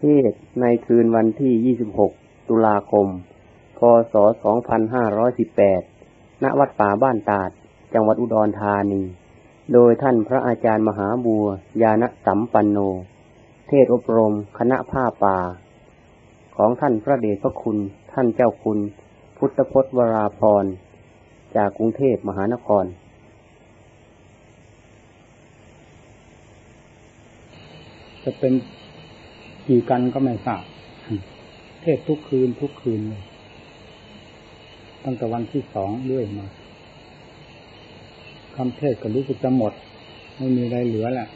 เทศในคืนวันที่ 26 ตุลาคม พศ 2518 ณ วัดป่าบ้านตาด จังหวัดอุดรธานี โดยท่านพระอาจารย์มหาบัว ยานสัมปันโน เทศอบรมคณะผ้าป่า ของท่านพระเดชพระคุณ ท่านเจ้าคุณ พุทธพจน์วราพร จากกรุงเทพมหานครจะเป็น กี่กันก็ไม่ทราบเทศทุกคืนทุกคืนเลยตั้งแต่วันที่สองเรื่อยมาคำเทศก็รู้สึกจะหมด ไม่มีอะไรเหลือแหละ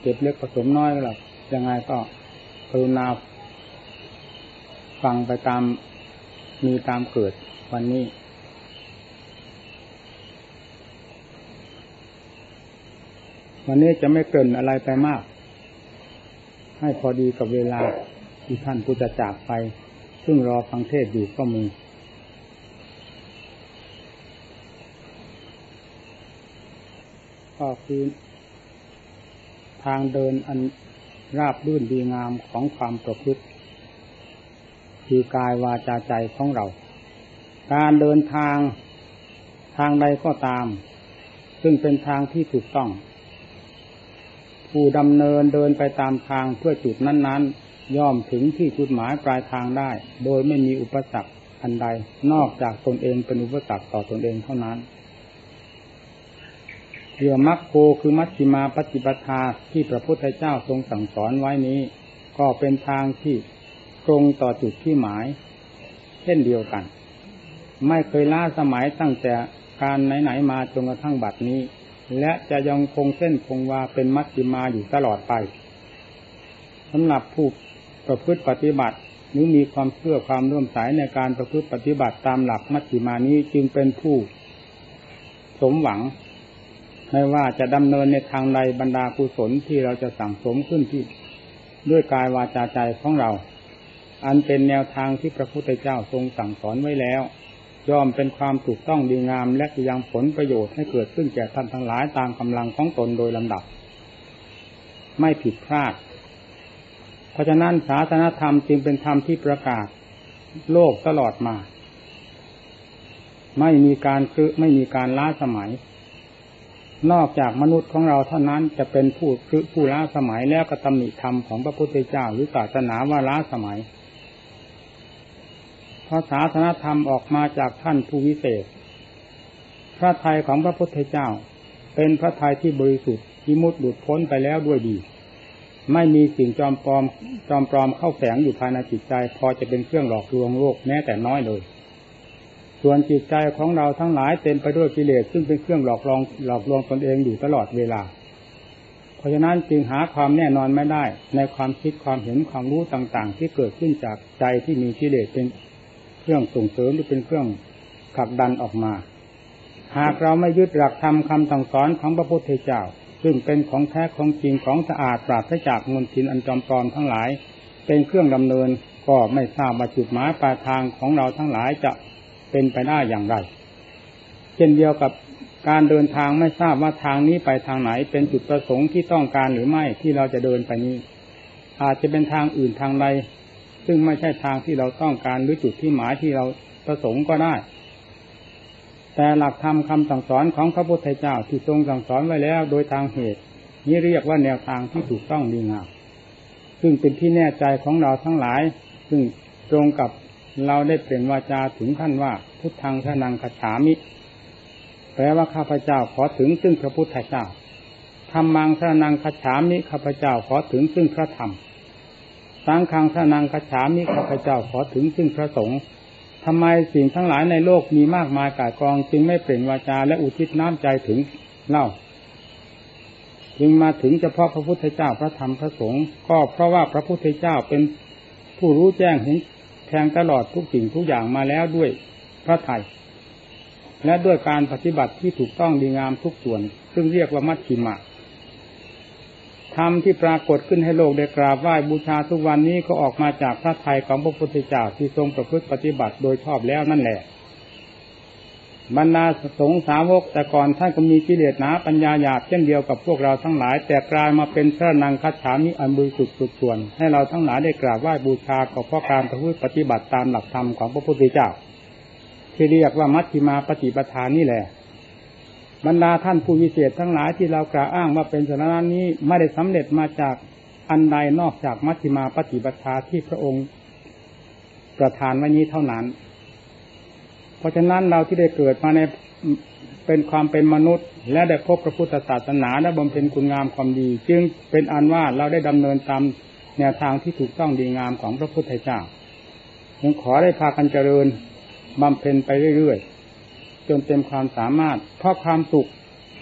เก็บเล็กผสมน้อยแล้วล่ะยังไงก็กรุณาฟังไปตามมีตามเกิดวันนี้ วันนี้จะไม่เกินอะไรไปมาก ให้พอดีกับเวลาที่ท่านผู้จะจากไป ซึ่งรอฟังเทศอยู่ก็มีก็คือทางเดินอันราบรื่นดีงามของความประพฤติคือกายวาจาใจของเรา การเดินทางทางใดก็ตาม ซึ่งเป็นทางที่ถูกต้อง ผู้ดำเนินเดินไปตามทางเพื่อจุดนั้นๆ ย่อมถึงที่จุดหมายปลายทางได้ โดยไม่มีอุปสรรคอันใดนอกจากตนเองเป็นอุปสรรคต่อตนเองเท่านั้นเรือมัคโคคือมัชฌิมาปฏิปทาที่พระพุทธเจ้าทรงสั่งสอนไว้นี้ ก็เป็นทางที่ตรงต่อจุดที่หมาย เช่นเดียวกัน ไม่เคยล้าสมัยตั้งแต่การไหนๆมาจนกระทั่งบัดนี้ และจะยังคงเส้นคงวาเป็นมัชฌิมาอยู่ตลอดไปสำหรับผู้ประพฤติปฏิบัติหรือมีความเชื่อความร่วมสายในการประพฤติปฏิบัติตามหลักมัชฌิมานี้จึงเป็นผู้ สมหวัง ไม่ว่าจะดำเนินในทางใดบรรดากุศลที่เราจะสั่งสมขึ้นที่ ด้วยกายวาจาใจของเรา อันเป็นแนวทางที่พระพุทธเจ้าทรงสั่งสอนไว้แล้ว ยอมเป็นความถูกต้องดีงาม และยังผลประโยชน์ให้เกิดขึ้นแก่ท่านทั้งหลายตามกำลังของตนโดยลำดับ ไม่ผิดพลาด เพราะฉะนั้นศาสนธรรมจึงเป็นธรรมที่ประกาศ โลกตลอดมา ไม่มีการคือไม่มีการล้าสมัย นอกจากมนุษย์ของเราเท่านั้นจะเป็นผู้คือผู้ล้าสมัยแล้วก็ตำหนิธรรมของพระพุทธเจ้าหรือศาสนาว่าล้าสมัย พราะศาสนธรรมออกมาจากท่านผู้วิเศษ พระทัยของพระพุทธเจ้า เป็นพระทัยที่บริสุทธิ์ที่มุดหลุดพ้นไปแล้วด้วยดี ไม่มีสิ่งจอมปลอมจอมปลอมเข้าแฝงอยู่ภายในจิตใจ พอจะเป็นเครื่องหลอกลวงโลกแม้แต่น้อยเลย ส่วนจิตใจของเราทั้งหลายเต็มไปด้วยกิเลสซึ่งเป็นเครื่องหลอกลวงหลอกลวงตนเองอยู่ตลอดเวลาเพราะฉะนั้นจึงหาความแน่นอนไม่ได้ ในความคิดความเห็นความรู้ต่างๆ ที่เกิดขึ้นจากใจที่มีกิเลสเป็น เครื่องส่งเสริมหรือเป็นเครื่องผลักดันออกมา หากเราไม่ยึดหลักธรรมคำสั่งสอนของพระพุทธเจ้า ซึ่งเป็นของแท้ของจริงของสะอาดปราศจากมลทินอันจอมปลอมทั้งหลาย เป็นเครื่องดำเนินก็ไม่ทราบว่าจุดหมายปลายทางของเราทั้งหลายจะเป็นไปได้อย่างไร เช่นเดียวกับการเดินทางไม่ทราบว่าทางนี้ไปทางไหนเป็นจุดประสงค์ที่ต้องการหรือไม่ที่เราจะเดินไปนี้ อาจจะเป็นทางอื่นทางใด ซึ่งไม่ใช่ทางที่เราต้องการหรือจุดที่หมายที่เราประสงค์ก็ได้ แต่หลักธรรมคำสั่งสอนของพระพุทธเจ้าที่ทรงสั่งสอนไว้แล้ว โดยทางเหตุ นี้เรียกว่าแนวทางที่ถูกต้องดีงามซึ่งเป็นที่แน่ใจของเราทั้งหลาย ซึ่งตรงกับเราได้เปล่งวาจาถึงท่านว่า พุทธังชนังคฉามิแปลว่าข้าพเจ้าขอถึงซึ่งพระพุทธเจ้าธรรมังชนังคฉามิข้าพเจ้าขอถึงซึ่งพระธรรม สังฆังชนังคฉามิข้าพเจ้าขอถึงซึ่งพระสงฆ์ทำไมสิ่งทั้งหลายในโลกมีมากมายกายกอง จึงไม่เปล่งวาจาและอุทิศน้ำใจถึงเล่า จึงมาถึงเฉพาะพระพุทธเจ้าพระธรรมพระสงฆ์ก็เพราะว่าพระพุทธเจ้าเป็นผู้รู้แจ้งเห็นแทงตลอดทุกสิ่งทุกอย่างมาแล้วด้วยพระไทยและด้วยการปฏิบัติที่ถูกต้องดีงามทุกส่วน ซึ่งเรียกว่ามัชชิมะ ธรรมที่ปรากฏขึ้นให้โลกได้กราบไหว้บูชาทุกวันนี้ก็ออกมาจากพระไทยของพระพุทธเจ้าที่ทรงประพฤติปฏิบัติโดยชอบแล้วนั่นแหละบรรดาสงสาวกแต่ก่อนท่านก็มีกิเลสหนาปัญญาหยาบเช่นเดียวกับพวกเราทั้งหลาย แต่กลายมาเป็นพระนังคัจฉามิอันบริสุทธิ์สุดส่วน ให้เราทั้งหลายได้กราบไหว้บูชาก็เพราะการประพฤติปฏิบัติตามหลักธรรมของพระพุทธเจ้า ที่เรียกว่ามัชฌิมาปฏิปทานนี่แหละ บรรดาท่านผู้วิเศษทั้งหลายที่เรากล่าวอ้างว่าเป็นสาระนี้ไม่ได้สำเร็จมาจากอันใดนอกจากมัชฌิมาปฏิปทาที่พระองค์ประทานไว้นี้เท่านั้น เพราะฉะนั้นเราที่ได้เกิดมาในเป็นความเป็นมนุษย์ และได้พบพระพุทธศาสนาและบำเพ็ญคุณงามความดี จึงเป็นอันว่าเราได้ดำเนินตามแนวทางที่ถูกต้องดีงามของพระพุทธเจ้ายังขอได้พากันเจริญบำเพ็ญไปเรื่อยๆ จนเต็มความสามารถ เพราะความสุข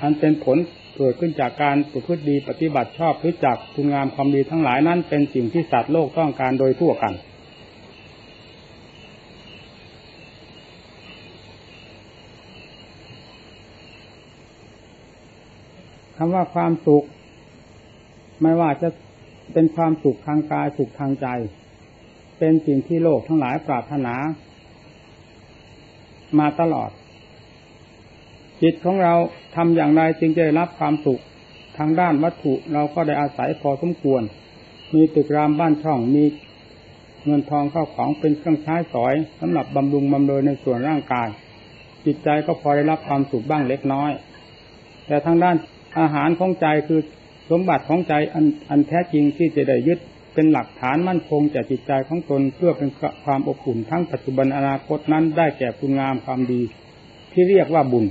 อันเป็นผลเกิดขึ้นจากการประพฤติดีปฏิบัติชอบหรือจากคุณงามความดีทั้งหลายนั้นเป็นสิ่งที่สัตว์โลกต้องการโดยทั่วกัน คำว่าความสุข ไม่ว่าจะเป็นความสุขทางกายสุขทางใจ เป็นสิ่งที่โลกทั้งหลายปรารถนา มาตลอด จิตของเราทำอย่างไรจึงจะได้รับความสุขทางด้านวัตถุเราก็ได้อาศัยพอสมควร มีตึกรามบ้านช่องมีเงินทองเข้าของเป็นเครื่องใช้สอยสำหรับบำรุงบำเรอในส่วนร่างกาย จิตใจก็พอได้รับความสุขบ้างเล็กน้อย แต่ทางด้านอาหารของใจคือสมบัติของใจอันอันแท้จริงที่จะได้ยึดเป็นหลักฐานมั่นคงจากจิตใจของตนเพื่อเป็นความอบอุ่นทั้งปัจจุบันอนาคตนั้นได้แก่คุณงามความดี ที่เรียกว่าบุญ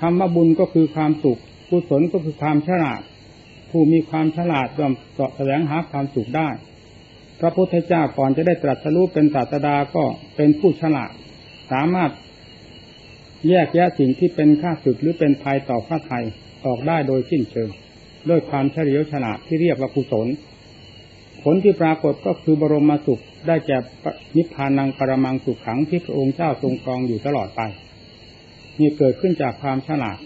คำว่าบุญก็คือความสุขกุศลก็คือความฉลาด ผู้มีความฉลาดย่อมเสาะแสวงหาความสุขได้ พระพุทธเจ้าก่อนจะได้ตรัสรู้เป็นศาสดาก็เป็นผู้ฉลาด สามารถแยกแยะสิ่งที่เป็นค่าศึกหรือเป็นภัยต่อพระไทยออกได้โดยสิ้นเชิงด้วยความเฉลียวฉลาดที่เรียกว่ากุศล ผลที่ปรากฏก็คือบรมสุขได้แก่นิพพานังปรมังสุขขังที่พระองค์เจ้าทรงครองอยู่ตลอดไป นี่เกิดขึ้นจากความฉลาด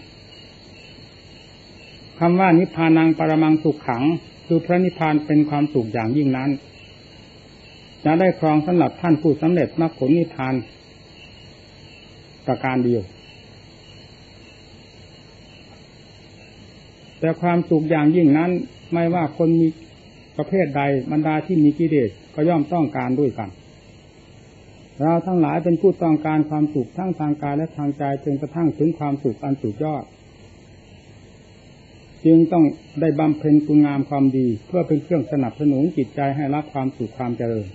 คำว่านิพพานังปรมังสุขขัง คือพระนิพพานเป็นความสุขอย่างยิ่งนั้นจะได้ครองสำหรับท่านผู้สำเร็จมรรคผลนิพพานประการเดียว แต่ความสุขอย่างยิ่งนั้น ไม่ว่าคนมีประเภทใดบรรดาที่มีกิเลสก็ย่อมต้องการด้วยกัน เราทั้งหลายเป็นผู้ต้องการความสุขทั้งทางกายและทางใจจนกระทั่งถึงความสุขอันสุดยอด จึงต้องได้บำเพ็ญคุณงามความดี เพื่อเป็นเครื่องสนับสนุนจิตใจให้รับความสุขความเจริญ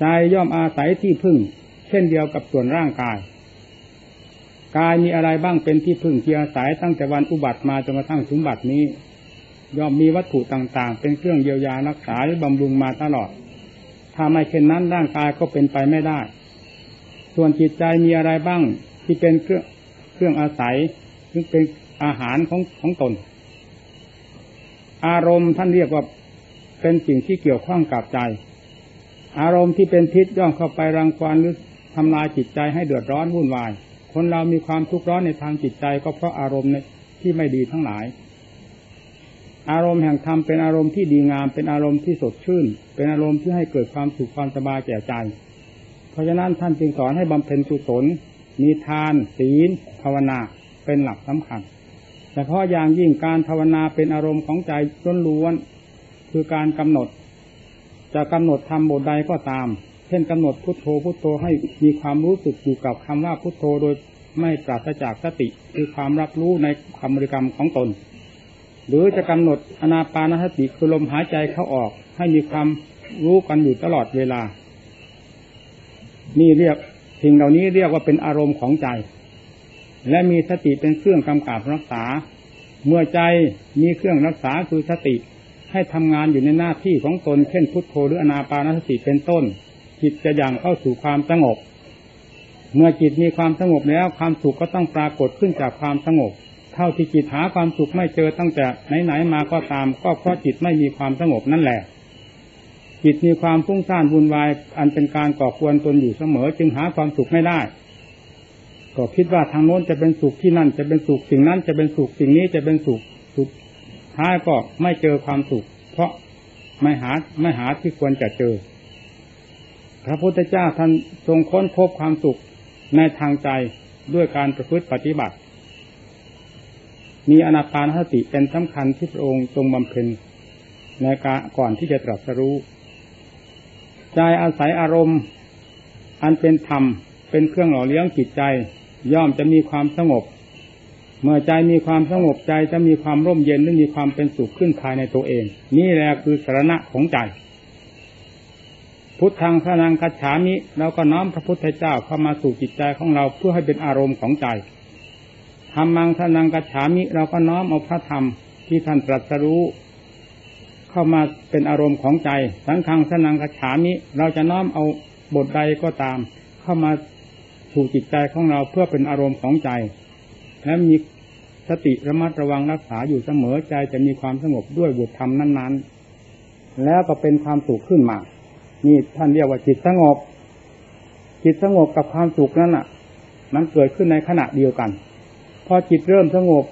ใจย่อมอาศัยที่พึ่ง เช่นเดียวกับส่วนร่างกาย กายมีอะไรบ้างเป็นที่พึ่งที่อาศัยตั้งแต่วันอุบัติมาจนกระทั่งถึงบัดนี้ ย่อมมีวัตถุต่างๆ เป็นเครื่องเยียวยารักษาหรือบำรุงมาตลอด ถ้าไม่เช่นนั้นร่างกายก็เป็นไปไม่ได้ ส่วนจิตใจมีอะไรบ้างที่เป็นเครื่องเครื่องอาศัยซึ่งเป็นอาหารของของตน อารมณ์ท่านเรียกว่าเป็นสิ่งที่เกี่ยวข้องกับใจ อารมณ์ที่เป็นพิษย่อมเข้าไปรังควานหรือทำลายจิตใจให้เดือดร้อนวุ่นวาย คนเรามีความทุกข์ร้อนในทางจิตใจก็เพราะอารมณ์ที่ไม่ดีทั้งหลาย อารมณ์แห่งธรรมเป็นอารมณ์ที่ดีงาม เป็นอารมณ์ที่สดชื่น เป็นอารมณ์ที่ให้เกิดความสุขความสบายแก่ใจ เพราะฉะนั้นท่านจึงสอนให้บำเพ็ญกุศลมีทาน ศีล ภาวนาเป็นหลักสำคัญแต่เพราะอย่างยิ่งการภาวนาเป็นอารมณ์ของใจล้วนๆคือการกำหนด จะกำหนดทำบทใดก็ตาม เช่นกำหนดพุทโธพุทโธให้มีความรู้สึกอยู่กับคำว่าพุทโธโดยไม่ปราศจากสติ คือความรับรู้ในคำบริกรรมของตน หรือจะกำหนดอนาปานสติคือลมหายใจเข้าออก ให้มีความรู้กันอยู่ตลอดเวลา นี่เรียกสิ่งเหล่านี้เรียกว่าเป็นอารมณ์ของใจ และมีสติเป็นเครื่องกำกับรักษา เมื่อใจมีเครื่องรักษาคือสติให้ทำงานอยู่ในหน้าที่ของตนเช่นพุทโธหรืออนาปานสติเป็นต้น จิตจะย่างเข้าสู่ความสงบ เมื่อจิตมีความสงบแล้วความสุขก็ต้องปรากฏขึ้นจากความสงบ เท่าที่จิตหาความสุขไม่เจอตั้งแต่ไหนๆมาก็ตาม ก็เพราะจิตไม่มีความสงบนั่นแหละ จิตมีความฟุ้งซ่านวุ่นวาย อันเป็นการก่อควรตนอยู่เสมอ จึงหาความสุขไม่ได้ ก็คิดว่าทางโน้นจะเป็นสุขที่นั่นจะเป็นสุขสิ่งนั้นจะเป็นสุขสิ่งนี้จะเป็นสุขสุขท้ายก็ไม่เจอความสุข เพราะไม่หาไม่หาที่ควรจะเจอ พระพุทธเจ้าท่านทรงค้นพบความสุขในทางใจด้วยการประพฤติปฏิบัติ มีอนาปานสติเป็นสำคัญที่พระองค์ทรงบำเพ็ญในกาก่อนที่จะตรัสรู้ใจอาศัยอารมณ์ อันเป็นธรรมเป็นเครื่องหล่อเลี้ยงจิตใจ ย่อมจะมีความสงบ เมื่อใจมีความสงบใจจะมีความร่มเย็นและมีความเป็นสุขขึ้นภายในตัวเอง นี่แหละคือสาระของใจ พุทธังพระนังคัจฉามิเราก็น้อมพระพุทธเจ้าเข้ามาสู่จิตใจของเราเพื่อให้เป็นอารมณ์ของใจ ธรรมังพระนังคัจฉามิ เราก็น้อมเอาพระธรรมที่ท่านตรัสรู้ เข้ามาเป็นอารมณ์ของใจ สังฆังสนังคัจฉามิ เราจะน้อมเอาบทใดก็ตาม เข้ามาสู่จิตใจของเราเพื่อเป็นอารมณ์ของใจ และมีสติระมัดระวังรักษาอยู่เสมอใจจะมีความสงบด้วยบทธรรมนั้น ๆ แล้วก็เป็นความสุขขึ้นมา นี่ท่านเรียกว่าจิตสงบ จิตสงบกับความสุขนั้นอะ มันเกิดขึ้นในขณะเดียวกัน พอจิตเริ่มสงบ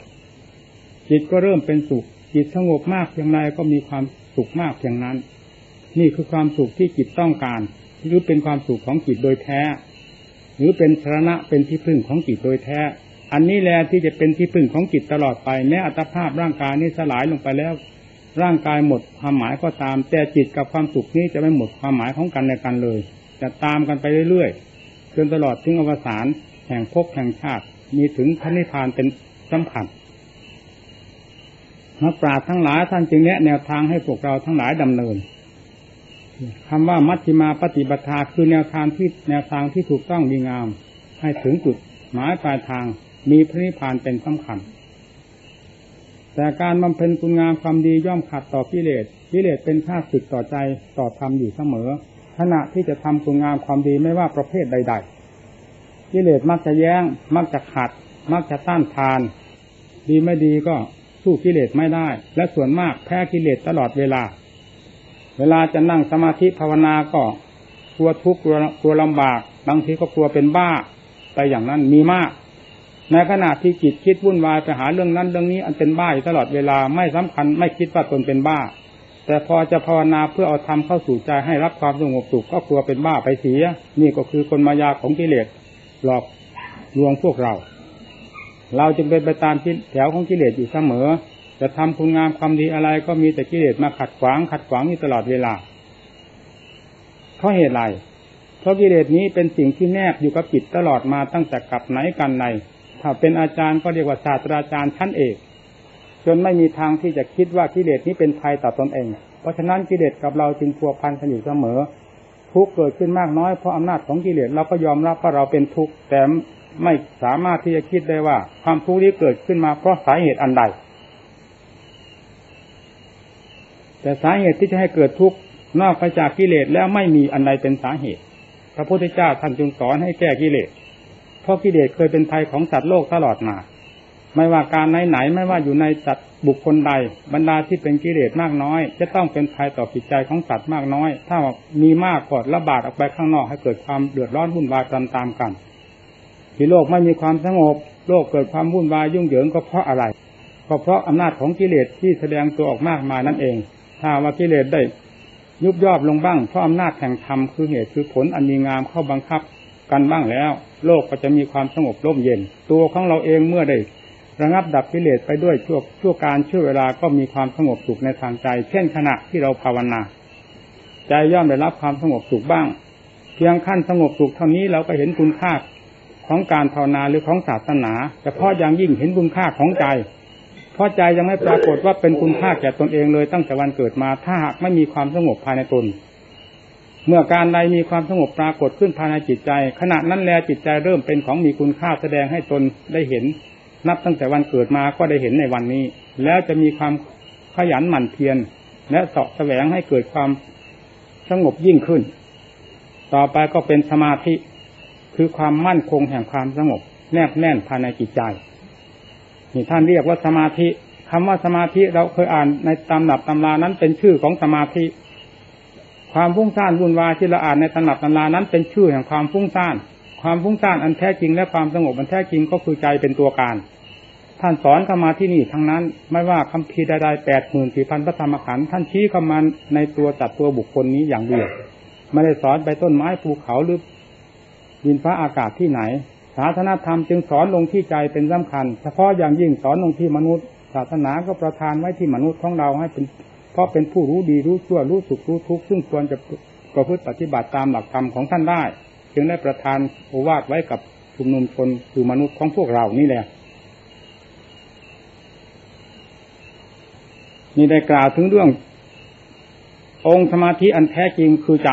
จิตก็เริ่มเป็นสุข จิตสงบมากเพียงไรก็มีความสุขมากเพียงนั้น นี่คือความสุขที่จิตต้องการ หรือเป็นความสุขของจิตโดยแท้ หรือเป็นสาระเป็นที่พึ่งของจิตโดยแท้ อันนี้แหละที่จะเป็นที่พึ่งของจิตตลอดไปแม้อัตภาพร่างกายนี้สลายลงไปแล้ว ร่างกายหมดความหมายก็ตาม แต่จิตกับความสุขนี้จะไม่หมดความหมายของกันในกันเลย จะตามกันไปเรื่อยๆจนตลอดถึงอวสานแห่งภพแห่งชาติ มีถึงพระนิพพานเป็นสำคัญนักปราชญ์ทั้งหลายท่านจึงแนะแนวทางให้พวกเราทั้งหลายดำเนินคำว่ามัชฌิมาปฏิบัติคือแนวทางที่แนวทางที่ถูกต้องดีงาม ให้ถึงจุดหมายปลายทางมีพระนิพพานเป็นสำคัญ แต่การบำเพ็ญคุณงามความดีย่อมขัดต่อกิเลสกิเลสเป็นข้าศึกต่อใจต่อธรรมอยู่เสมอ ขณะที่จะทำคุณงามความดีไม่ว่าประเภทใด ๆ กิเลสมักจะแย้ง มักจะขัด มักจะต้านทาน ดีไม่ดีก็สู้กิเลสไม่ได้ และส่วนมากแพ้กิเลสตลอดเวลา เวลาจะนั่งสมาธิภาวนาก็กลัวทุกข์กลัวกลัวลำบาก บางทีก็กลัวเป็นบ้าไปอย่างนั้นมีมาก ในขณะที่จิตคิดวุ่นวายไปหาเรื่องนั้นเรื่องนี้อันเป็นบ้าอยู่ตลอดเวลาไม่สำคัญไม่คิดว่าตนเป็นบ้า แต่พอจะภาวนาเพื่อเอาธรรมเข้าสู่ใจให้รับความสงบสุขก็กลัวเป็นบ้าไปเสีย นี่ก็คือคนมายาของกิเลส หลอกลวงพวกเรา เราจึงเป็นไปตามแถวของกิเลสอยู่เสมอจะทำคุณงามความดีอะไรก็มีแต่กิเลสมาขัดขวางขัดขวางอยู่ตลอดเวลา เพราะเหตุไร เพราะกิเลสนี้เป็นสิ่งที่แนบอยู่กับจิตตลอดมาตั้งแต่กับไหนกันในถ้าเป็นอาจารย์ก็เรียกว่าศาสตราจารย์ชั้นเอก จนไม่มีทางที่จะคิดว่ากิเลสนี้เป็นภัยต่อตนเอง เพราะฉะนั้นกิเลสกับเราจึงพัวพันกันอยู่เสมอ ทุกเกิดขึ้นมากน้อยเพราะอำนาจของกิเลสเราก็ยอมรับว่าเราเป็นทุกข์แต่ไม่สามารถที่จะคิดได้ว่า ความทุกข์นี้เกิดขึ้นมาเพราะสาเหตุอันใด แต่สาเหตุที่จะให้เกิดทุกข์นอกไปจากกิเลสแล้วไม่มีอันใดเป็นสาเหตุ พระพุทธเจ้าท่านจึงสอนให้แก้กิเลสเพราะกิเลสเคยเป็นภัยของสัตว์โลกตลอดมา ไม่ว่าการไหนไหนไม่ว่าอยู่ในสัตว์บุคคลใด บรรดาที่เป็นกิเลสมากน้อย จะต้องเป็นภัยต่อจิตใจของสัตว์มากน้อย ถ้ามีมากกดระบาดออกไปข้างนอกให้เกิดความเดือดร้อนวุ่นวายตามๆกัน ที่โลกไม่มีความสงบ โลกเกิดความวุ่นวายยุ่งเหยิงก็เพราะอะไรก็เพราะอำนาจของกิเลสที่แสดงตัวออกมากมายนั่นเอง ถ้าว่ากิเลสได้ยุบยอบลงบ้างเพราะอำนาจแห่งธรรมคือเหตุคือผลอันมีงามเข้าบังคับกันบ้างแล้ว โลกก็จะมีความสงบร่มเย็น ตัวของเราเองเมื่อได้ ระงับดับกิเลสไปด้วยชั่วชั่วการชั่วเวลาก็มีความสงบสุขในทางใจ เช่นขณะที่เราภาวนา ใจย่อมได้รับความสงบสุขบ้าง เพียงขั้นสงบสุขเท่านี้เราก็เห็นคุณค่าของการภาวนาหรือของศาสนาเฉพาะอย่างยิ่งเห็นคุณค่าของใจ เพราะใจยังไม่ปรากฏว่าเป็นคุณค่าแก่ตนเองเลยตั้งแต่วันเกิดมา ถ้าหากไม่มีความสงบภายในตน เมื่อการใดมีความสงบปรากฏขึ้นภายในจิตใจ ขณะนั้นแลจิตใจเริ่มเป็นของมีคุณค่าแสดงให้ตนได้เห็น นับตั้งแต่วันเกิดมาก็ได้เห็นในวันนี้ แล้วจะมีความขยันหมั่นเพียรและเสาะแสวงให้เกิดความสงบยิ่งขึ้น ต่อไปก็เป็นสมาธิคือความมั่นคงแห่งความสงบ แนบแน่นภายในจิตใจนี่ท่านเรียกว่าสมาธิคำว่าสมาธิเราเคยอ่านในตำหนับตำรานั้นเป็นชื่อของสมาธิ ความฟุ้งซ่านวุ่นวายที่เราอ่านในตำหนับตำรานั้นเป็นชื่อแห่งความฟุ้งซ่าน ความฟุ้งซ่านอันแท้จริงและความสงบอันแท้จริงก็คือใจเป็นตัวการ ท่านสอนเข้ามาที่นี่ทั้งนั้น ไม่ว่าคำพีใดๆแปดหมื่นสี่พันพระธรรมขันธ์ท่านชี้เข้ามาในตัวจัดตัวบุคคลนี้อย่างเดียวไม่ได้สอนไปต้นไม้ภูเขาหรือดินฟ้าอากาศที่ไหน ศาสนาธรรมจึงสอนลงที่ใจเป็นสำคัญ เฉพาะอย่างยิ่งสอนลงที่มนุษย์ ศาสนาก็ประทานไว้ที่มนุษย์ของเราให้เป็นเพราะเป็นผู้รู้ดีรู้ชั่วรู้สุขรู้ทุกข์ซึ่งควรจะประพฤติปฏิบัติตามหลักธรรมของท่านได้ จึงได้ประทานโอวาทไว้กับชุมนุมชนคือมนุษย์ของพวกเรานี่แหละนี่ได้กล่าวถึงเรื่อง องค์สมาธิอันแท้จริงคือใจ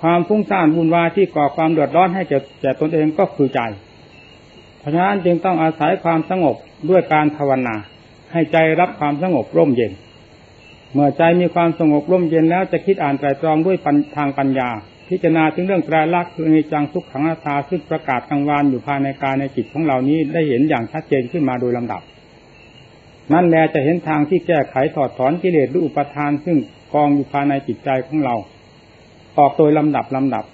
ความฟุ้งซ่านวุ่นวายที่ก่อความเดือดร้อนให้แก่ตนเองก็คือใจ เพราะฉะนั้นจึงต้องอาศัยความสงบด้วยการภาวนา ให้ใจรับความสงบร่มเย็น เมื่อใจมีความสงบร่มเย็นแล้วจะคิดอ่านไตรตรองด้วยทางปัญญา พิจารณาถึงเรื่องไตรลักษณ์คือในจังทุกขังนาตาซึ่งประกาศกลางวานอยู่ภายในกายในจิตของเรานี้ได้เห็นอย่างชัดเจนขึ้นมาโดยลำดับ นั่นแลจะเห็นทางที่แก้ไขถอดถอนกิเลสหรืออุปทาน ซึ่งกองอยู่ภายในจิตใจของเรา ออกโดยลำดับลำดับ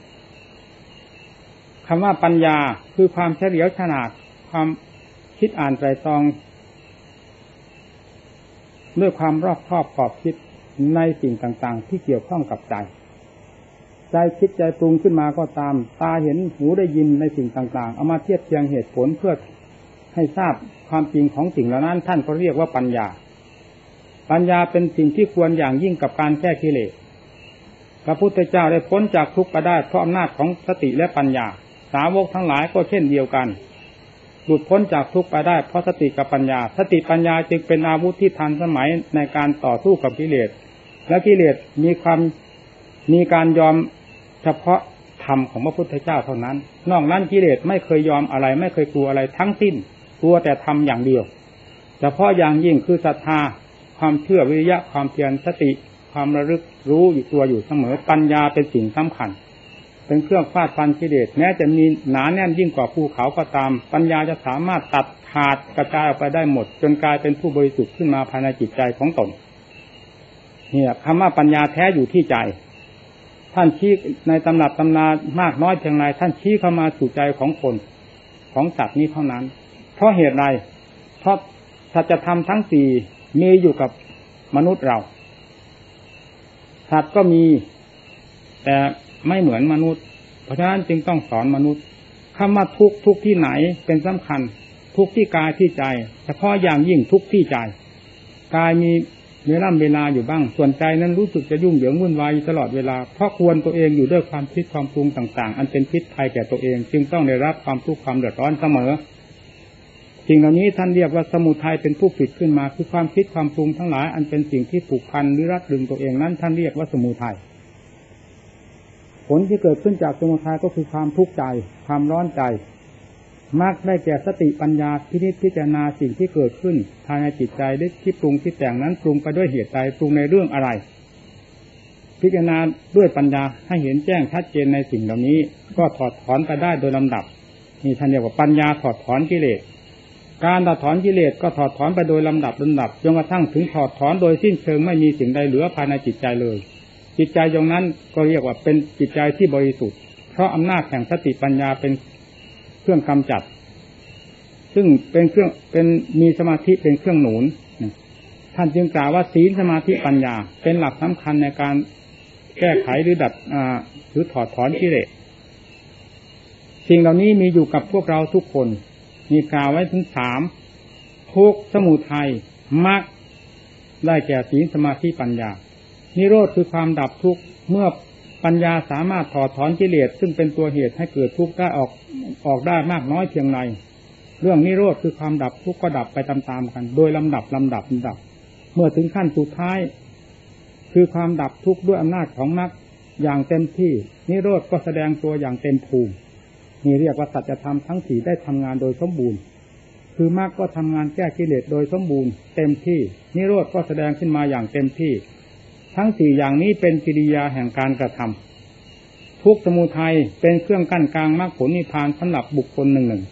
คำว่าปัญญาคือความเฉลียวฉลาดความคิดอ่านใจตอง ด้วยความรอบคอบขอบคิดในสิ่งต่างๆ ที่เกี่ยวข้องกับใจ ใจคิดใจปรุงขึ้นมาก็ตาม ตาเห็นหูได้ยินในสิ่งต่าง ๆ เอามาเทียบเทียงเหตุผลเพื่อให้ทราบความจริงของสิ่งเหล่านั้น ท่านก็เรียกว่าปัญญา ปัญญาเป็นสิ่งที่ควรอย่างยิ่งกับการแก้กิเลสพระพุทธเจ้าได้พ้นจากทุกข์ไปได้เพราะอำนาจของสติและปัญญา สาวกทั้งหลายก็เช่นเดียวกันหลุดพ้นจากทุกข์ไปได้เพราะสติกับปัญญา สติปัญญาจึงเป็นอาวุธที่ทันสมัยในการต่อสู้กับกิเลส และกิเลสมีความมีการยอม เฉพาะธรรมของพระพุทธเจ้าเท่านั้น นอกนั้นกิเลสไม่เคยยอมอะไร ไม่เคยกลัวอะไรทั้งสิ้น กลัวแต่ทำอย่างเดียว เฉพาะอย่างยิ่งคือศรัทธา ความเชื่อวิริยะความเพียรสติ ความระลึกรู้อยู่ตัวอยู่เสมอ ปัญญาเป็นสิ่งสำคัญ เป็นเครื่องฟาดฟันกิเลสแม้จะมีหนาแน่นยิ่งกว่าภูเขาก็ตาม ปัญญาจะสามารถตัดขาดกระจายออกไปได้หมด จนกลายเป็นผู้บริสุทธิ์ขึ้นมาภายในจิตใจของตนเนี่ยคำว่าปัญญาแท้อยู่ที่ใจ ท่านชี้ในตำรับตำนามากน้อยเพียงไรท่านชี้เข้ามาสู่ใจของคนของสัตว์นี้เท่านั้น เพราะเหตุไรเพราะสัจธรรมทั้งสี่มีอยู่กับมนุษย์เรา สัตว์ก็มี แต่ไม่เหมือนมนุษย์ เพราะฉะนั้นจึงต้องสอนมนุษย์คำว่าทุกทุกที่ไหนเป็นสำคัญ ทุกที่กายที่ใจ เฉพาะอย่างยิ่งทุกที่ใจ กายมี เวลาเวลาอยู่บ้าง ส่วนใจนั้นรู้สึกจะยุ่งเหยิงวุ่นวายตลอดเวลา เพราะควรตัวเองอยู่ด้วยความคิดความปรุงต่าง ๆ อันเป็นพิษภัยแก่ตัวเอง จึงต้องได้รับความทุกข์ความเดือดร้อนเสมอสิ่งเหล่านี้ท่านเรียกว่าสมุทัยเป็นผู้ผิดขึ้นมาคือความคิดความปรุงทั้งหลายอันเป็นสิ่งที่ผูกพันหรือรัดดึงตัวเองนั้น ท่านเรียกว่าสมุทัยผลที่เกิดขึ้นจากสมุทัยก็คือความทุกข์ใจ ความร้อนใจ มากได้แก่สติปัญญาพินิจพิจารณาสิ่งที่เกิดขึ้นภายในจิตใจได้ที่ปรุงที่แต่งนั้นปรุงไปด้วยเหตุใดปรุงในเรื่องอะไร พิจารณาด้วยปัญญาให้เห็นแจ้งชัดเจนในสิ่งเหล่านี้ ก็ถอดถอนไปได้โดยลำดับนี่ท่านเรียกว่าปัญญาถอดถอนกิเลสการถอดถอนกิเลสก็ถอดถอนไปโดยลำดับลำดับจนกระทั่งถึงถอดถอนโดยสิ้นเชิงไม่มีสิ่งใดเหลือภายในจิตใจเลย จิตใจตรงนั้นก็เรียกว่าเป็นจิตใจที่บริสุทธิ์เพราะอำนาจแห่งสติปัญญาเป็น เครื่องกำจัด ซึ่งเป็นเครื่องเป็นมีสมาธิเป็นเครื่องหนุนท่านจึงกล่าวว่าศีลสมาธิปัญญา เป็นหลักสำคัญในการแก้ไขหรือดัดหรือถอดถอนกิเลสสิ่งเหล่านี้มีอยู่กับพวกเราทุกคน มีกล่าวไว้ถึงสามทุกสมุทัยมรรคได้แก่ศีลสมาธิปัญญา นิโรธคือความดับทุกข์เมื่อปัญญาสามารถถอดถอนกิเลสซึ่งเป็นตัวเหตุให้เกิดทุกข์ได้ออก ออกได้มากน้อยเพียงไรเรื่องนิโรธคือความดับทุกข์ก็ดับไปตามๆกัน โดยลำดับลำดับลำดับ เมื่อถึงขั้นสุดท้าย คือความดับทุกข์ด้วยอำนาจของมรรคอย่างเต็มที่ นิโรธก็แสดงตัวอย่างเต็มภูมินี่เรียกว่าสัจธรรมทั้งสี่ได้ทำงานโดยสมบูรณ์ คือมรรคก็ทำงานแก้กิเลสโดยสมบูรณ์เต็มที่ นิโรธก็แสดงขึ้นมาอย่างเต็มที่ ทั้งสี่อย่างนี้เป็นกิริยาแห่งการกระทำ ทุกสมุทัยเป็นเครื่องกั้นกลางมรรคผลนิพพานสำหรับบุคคลหนึ่งหนึ่ง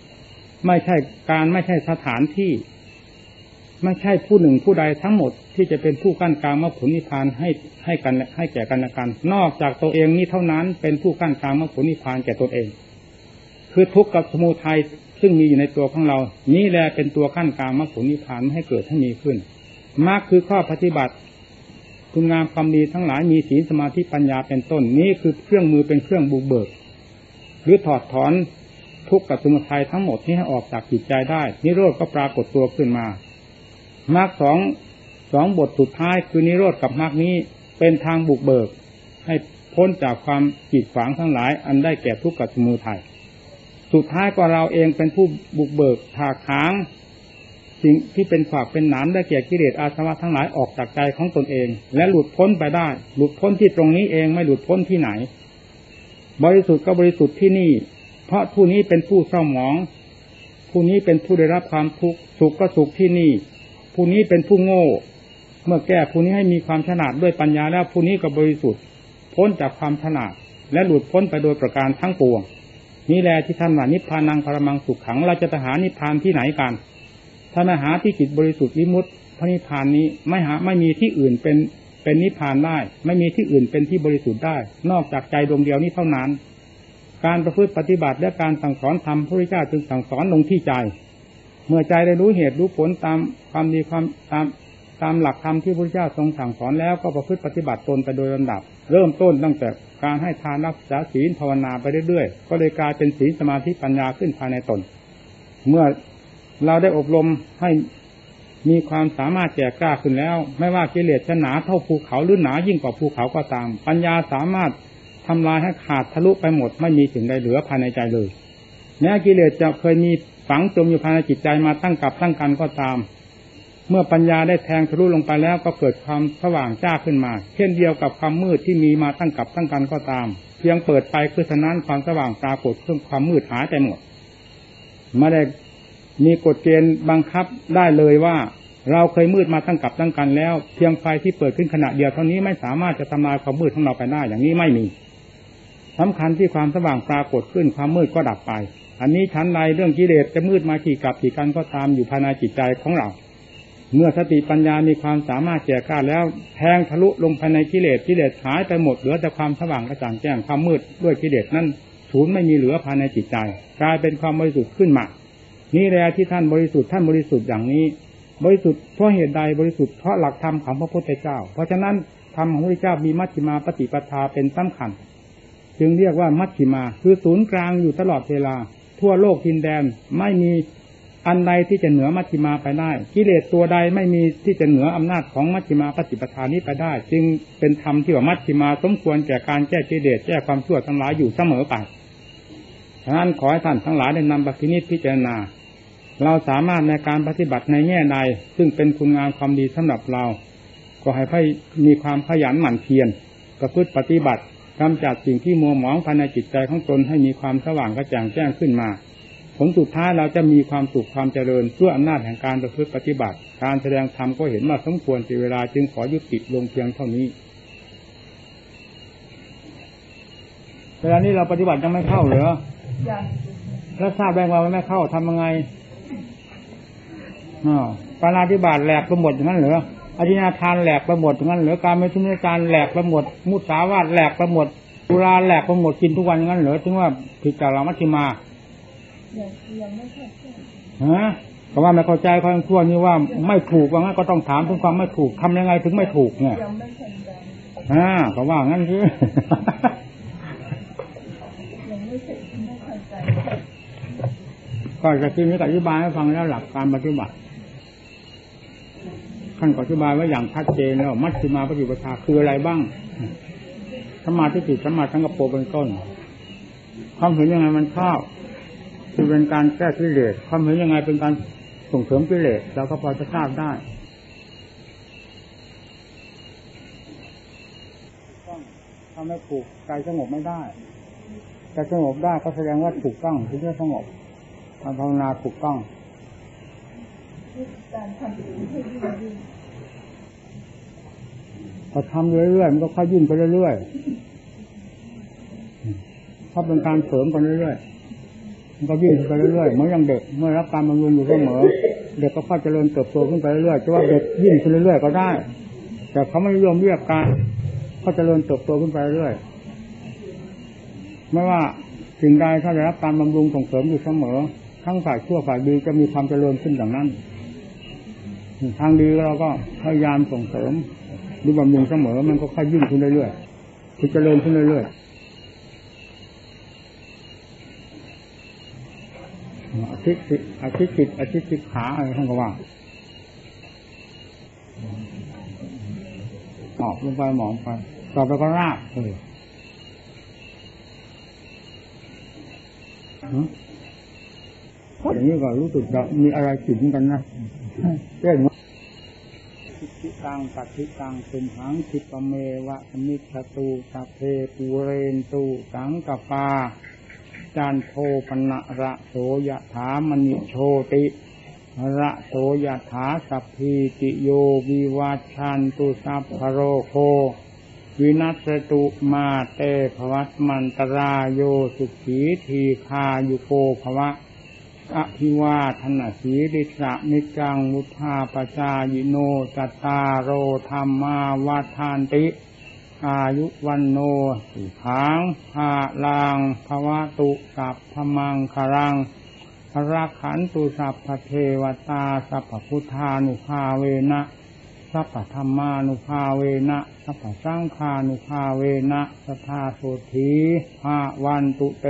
ไม่ใช่การไม่ใช่สถานที่ ไม่ใช่ผู้หนึ่งผู้ใดทั้งหมดที่จะเป็นผู้กั้นกลางมรรคผลนิพพานให้ให้กันให้แก่กันและกัน นอกจากตัวเองนี้เท่านั้นเป็นผู้กั้นกลางมรรคผลนิพพานแก่ตนเอง คือทุกข์กับสมุทัยซึ่งมีอยู่ในตัวของเรา นี่แหละเป็นตัวขั้นกลางมรรคผลนิพพานให้เกิดให้มีขึ้นมรรคคือข้อปฏิบัติ คุณงามความดีทั้งหลายมีศีลสมาธิปัญญาเป็นต้นนี้คือเครื่องมือเป็นเครื่องบุกเบิก หรือถอดถอนทุกข์กับสมุทัยทั้งหมดนี้ให้ออกจากจิตใจได้ นิโรธก็ปรากฏตัวขึ้นมามรรคสองสองบทสุดท้ายคือนิโรธกับมรรคนี้เป็นทางบุกเบิก ให้พ้นจากความจิตฝังทั้งหลาย อันได้แก่ทุกข์กับสมุทัยสุดท้ายก็เราเองเป็นผู้บุกเบิกถากถาง สิ่งที่เป็นขวากเป็นหนามได้แก่กิเลสอาสวะทั้งหลายออกจากใจของตนเอง และหลุดพ้นไปได้ หลุดพ้นที่ตรงนี้เองไม่หลุดพ้นที่ไหน บริสุทธิ์ก็บริสุทธิ์ที่นี่ เพราะผู้นี้เป็นผู้เศร้าหมอง ผู้นี้เป็นผู้ได้รับความทุกข์สุขก็สุขที่นี่ ผู้นี้เป็นผู้โง่ เมื่อแก้ผู้นี้ให้มีความฉลาดด้วยปัญญาแล้วผู้นี้ก็บริสุทธิ์ พ้นจากความฉลาด และหลุดพ้นไปโดยประการทั้งปวงนี่แหละที่ท่านว่านิพพานังปรมังสุขขังเราจะไปหานิพพานที่ไหนกัน ถ้ามาหาที่จิตบริสุทธิ์วิมุตติพระนิพพานนี้ไม่หาไม่มีที่อื่นเป็นเป็นนิพพานได้ ไม่มีที่อื่นเป็นที่บริสุทธิ์ได้ นอกจากใจดวงเดียวนี้เท่านั้น การประพฤติปฏิบัติและการสั่งสอนธรรมพระพุทธเจ้าจึงสั่งสอนลงที่ใจ เมื่อใจได้รู้เหตุรู้ผลตามความดีความตามตามหลักธรรมที่พระพุทธเจ้าทรงสั่งสอนแล้วก็ประพฤติปฏิบัติตนไปโดยลำดับ เริ่มต้นตั้งแต่การให้ทานรักษาศีลภาวนาไปเรื่อยๆก็เลยกลายเป็นศีลสมาธิปัญญาขึ้นภายในตน เมื่อ เราได้อบรมให้มีความสามารถแก่กล้าขึ้นแล้ว ไม่ว่ากิเลสจะหนาเท่าภูเขาหรือหนายิ่งกว่าภูเขาก็ตาม ปัญญาสามารถทำลายให้ขาดทะลุไปหมด ไม่มีสิ่งใดเหลือภายในใจเลยแม้กิเลสจะเคยมีฝังจมอยู่ภายในจิตใจมาตั้งกับตั้งกันก็ตาม เมื่อปัญญาได้แทงทะลุลงไปแล้วก็เกิดความสว่างจ้าขึ้นมา เช่นเดียวกับความมืดที่มีมาตั้งกับตั้งกันก็ตาม เพียงเปิดไปคือฉะนั้นความสว่างปรากฏเครื่องความมืดหายไปหมดไม่ได้ มีกฎเกณฑ์บังคับได้เลยว่า เราเคยมืดมาตั้งกับตั้งกันแล้ว เพียงไฟที่เปิดขึ้นขณะเดียวเท่านี้ไม่สามารถจะทำลายความมืดของเราไปได้อย่างนี้ไม่มีสำคัญที่ความสว่างปรากฏขึ้นความมืดก็ดับไป อันนี้ชั้นใดเรื่องกิเลสจะมืดมากี่กับกี่กันก็ตามอยู่ภายในจิตใจของเรา เมื่อสติปัญญามีความสามารถแก่กล้าแล้วแทงทะลุลงภายในกิเลสกิเลสหายไปหมดเหลือแต่ความสว่างกระจ่างแจ้งความมืดด้วยกิเลสนั้นศูนย์ไม่มีเหลือภายในจิตใจ กลายเป็นความบริสุทธิ์ขึ้นมา นี่แหละที่ท่านบริสุทธิ์ท่านบริสุทธิ์อย่างนี้ บริสุทธิ์เพราะเหตุใดบริสุทธิ์เพราะหลักธรรมของพระพุทธเจ้า เพราะฉะนั้นธรรมของพระเจ้ามีมัชฌิมาปฏิปทาเป็นสำคัญ จึงเรียกว่ามัชฌิมา คือศูนย์กลางอยู่ตลอดเวลา ทั่วโลกทินแดนไม่มีอันใดที่จะเหนือมัชฌิมาไปได้ กิเลสตัวใดไม่มีที่จะเหนืออำนาจของมัชฌิมาปฏิปทานี้ไปได้ จึงเป็นธรรมที่ว่ามัชฌิมาสมควรแก่การแก้กิเลสแก้ความชั่วทั้งหลายอยู่เสมอไปฉะนั้นขอให้ท่านทั้งหลายได้นำบัพพินิจพิจารณา เราสามารถในการปฏิบัติในแง่ใดซึ่งเป็นคุณงามความดีสำหรับเรา ก็ให้ให้มีความขยันหมั่นเพียรประพฤติปฏิบัติกำจัดสิ่งที่มัวหมองภายในจิตใจของตนให้มีความสว่างกระจ่างแจ้งขึ้นมา ผลสุดท้ายเราจะมีความสุขความเจริญด้วยอำนาจแห่งการประพฤติปฏิบัติ การแสดงธรรมก็เห็นว่าสมควรเสียเวลาจึงขอยุติลงเพียงเท่านี้เวลานี้เราปฏิบัติยังไม่เข้าเหรอแล้วทราบแรงว่าไม่เข้าทำยังไง ปาราธิบาตแหลกไปหมดอย่างนั้นเหรออธินาทานแหลกไปหมดอย่างนั้นเหรอการไม่ชุนุการแหลกไปหมด มุสาวาทแหลกไปหมดตุราแหลกไปหมดกินทุกวันอย่างนั้นเหรอถึงว่าผิดจากเรามัชฌิมาฮะเพราะว่าไม่เข้าใจความทั่วนี้ว่าไม่ถูกว่างั้นก็ต้องถามถึงความไม่ถูกทำยังไงถึงไม่ถูกเนี่ยอ่าก็ว่างั้นคือก็จะคิดนี้อธิบายให้ฟังแล้วหลักการปฏิบัติ ท่านอธิบายไว้อย่างชัดเจนแล้วมัชฌิมาปฏิปทาคืออะไรบ้างสมาธิจิสมาทั้งกระโปเป็นต้น ความเห็นยังไงมันเข้าคือเป็นการแก้กิเลสความเห็นยังไงเป็นการส่งเสริมกิเลสเราก็พอจะทราบได้ต้องทำให้ถูกใจสงบไม่ได้ใจสงบได้ก็แสดงว่าถูกต้องถึงจะสงบทำภาวนาถูกต้องการทำให้ดี พอทำเรื่อยๆมันก็ค่อยยิ่งไปเรื่อยๆถ้าเป็นการเสริมกันเรื่อยๆมันก็ยิ่งไปเรื่อยๆเหมือนอย่างเด็กเมื่อรับการบำรุงอยู่เสมอเด็กก็ค่อยเจริญเติบโตขึ้นไปเรื่อยๆจะว่าเด็กยิ่งขึ้นเรื่อยๆก็ได้ แต่เขาไม่นิยมเรียกการเขาเจริญเติบโตขึ้นไปเรื่อยไม่ว่าสิ่งใดถ้าได้รับการบำรุงส่งเสริมอยู่เสมอ ทั้งฝ่ายชั่วฝ่ายดีจะมีความเจริญขึ้นอย่างนั้น ทางดีเราก็พยายามส่งเสริม หรือบำรุงเสมอมันก็ค่อยยิ่งขึ้นเรื่อยๆคือเจริญขึ้นเรื่อยๆอาทิตย์อาทิตย์จิตอาทิตย์จิตขาอะไรท่านก็ว่าหมอบลงไปหมอบไปต่อไปก็ราบเอออย่างนี้ก็รู้สึกจะมีอะไรจิตกันนะเรื่อง ทิตังปัติตังสุมหังทิปเมวะมิชตูสัพเพปูเรนตูสังกปาจานโทปนะระโสยถามณิโชติระโสยถาสัพพีติโยวิวัชันตุสัพพโรโควินัสตุมาเตภวัตมันตรายโยสุขีทีคายุโกภวะ อภิวาทนาสีริสะนิจังมุทาปจายโนจตารโรธรรมาวาทานติ อายุวันโนสุขังภาลังภวะตุสัพพมังคารังพระขันตุสัพพเทวตาสัพพุทธานุภาเวนะสัพพธรรมานุภาเวนะสัพพสังฆานุภาเวนะสัทธาโสธีภาวันตุเต